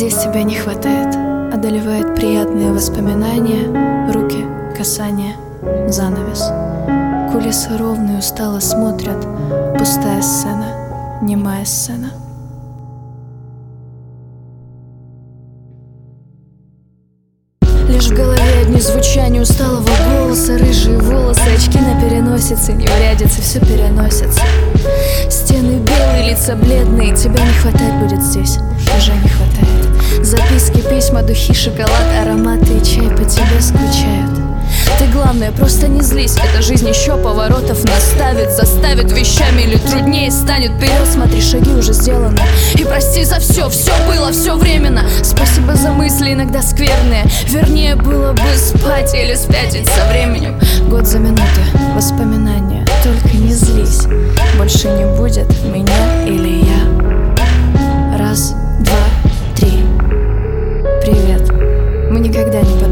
Здесь тебя не хватает. Одолевает приятные воспоминания Руки, касания, занавес. Кулисы ровные устало смотрят. Пустая сцена, немая сцена. Лишь в голове одни звучания усталого голоса. Рыжие волосы, очки на переносице. Не урядится, все переносится. Стены белые, лица бледные. Тебя не хватать будет здесь, уже не хватает Записки, письма, духи, шоколад, ароматы и чай по тебе скучают. Ты главное, просто не злись. Эта жизнь еще поворотов наставит Заставит вещами. Или труднее станет. Вперед смотри, шаги уже сделаны. И прости за все, все было, все временно. Спасибо за мысли, иногда скверные. Вернее, было бы спать или спятить со временем. Год за минуты, воспоминания. Только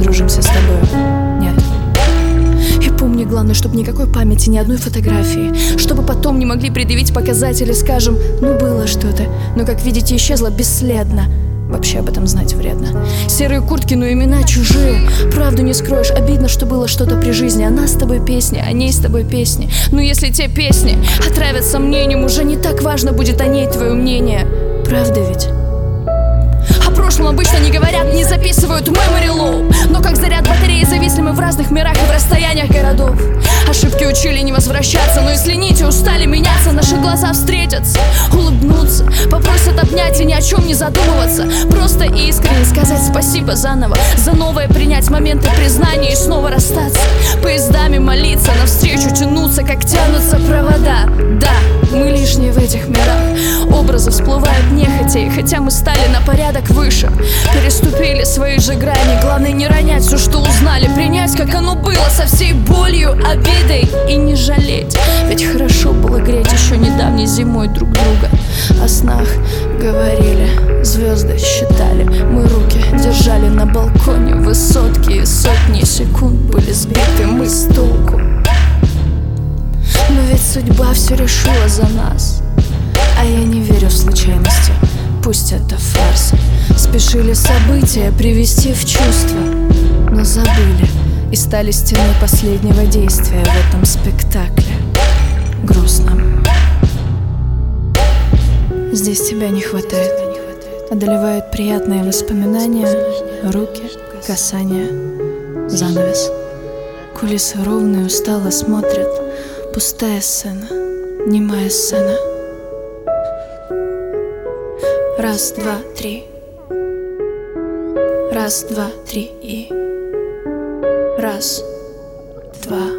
подружимся с тобой. Нет. И помни, главное, чтобы никакой памяти, ни одной фотографии. Чтобы потом не могли предъявить показатели, скажем Ну было что-то, но, как видите, исчезло бесследно. Вообще об этом знать вредно. Серые куртки, но имена чужие. Правду не скроешь, обидно, что было что-то при жизни. Она с тобой песни, о ней с тобой песни. Но если те песни отравят сомнением Уже не так важно будет о ней твое мнение. Правда ведь? Записывают memory low Но как заряд батареи зависли мы в разных мирах и в расстояниях городов. Ошибки учили не возвращаться, но если нити устали меняться Наши глаза встретятся, улыбнутся, попросят обнять и ни о чем не задумываться. Просто искренне сказать спасибо заново За новое принять моменты признания и снова расстаться. Поездами молиться, навстречу тянуться, как тянутся провода И хотя мы стали на порядок выше Переступили свои же грани Главное не ронять все, что узнали Принять, как оно было, со всей болью, обидой И не жалеть. Ведь хорошо было греть еще недавней зимой друг друга. О снах говорили, звезды считали. Мы руки держали на балконе Высотки и сотни секунд были сбиты. Мы с толку. Но ведь судьба все решила за нас. А я не верю в случайности Пусть это фарс. Спешили события привести в чувство Но забыли И стали стеной последнего действия В этом спектакле. Грустном Здесь тебя не хватает. Одолевают приятные воспоминания Руки, касания, занавес. Кулисы ровные устало смотрят. Пустая сцена, немая сцена Раз, два, три. Раз, два, три и. Раз, два,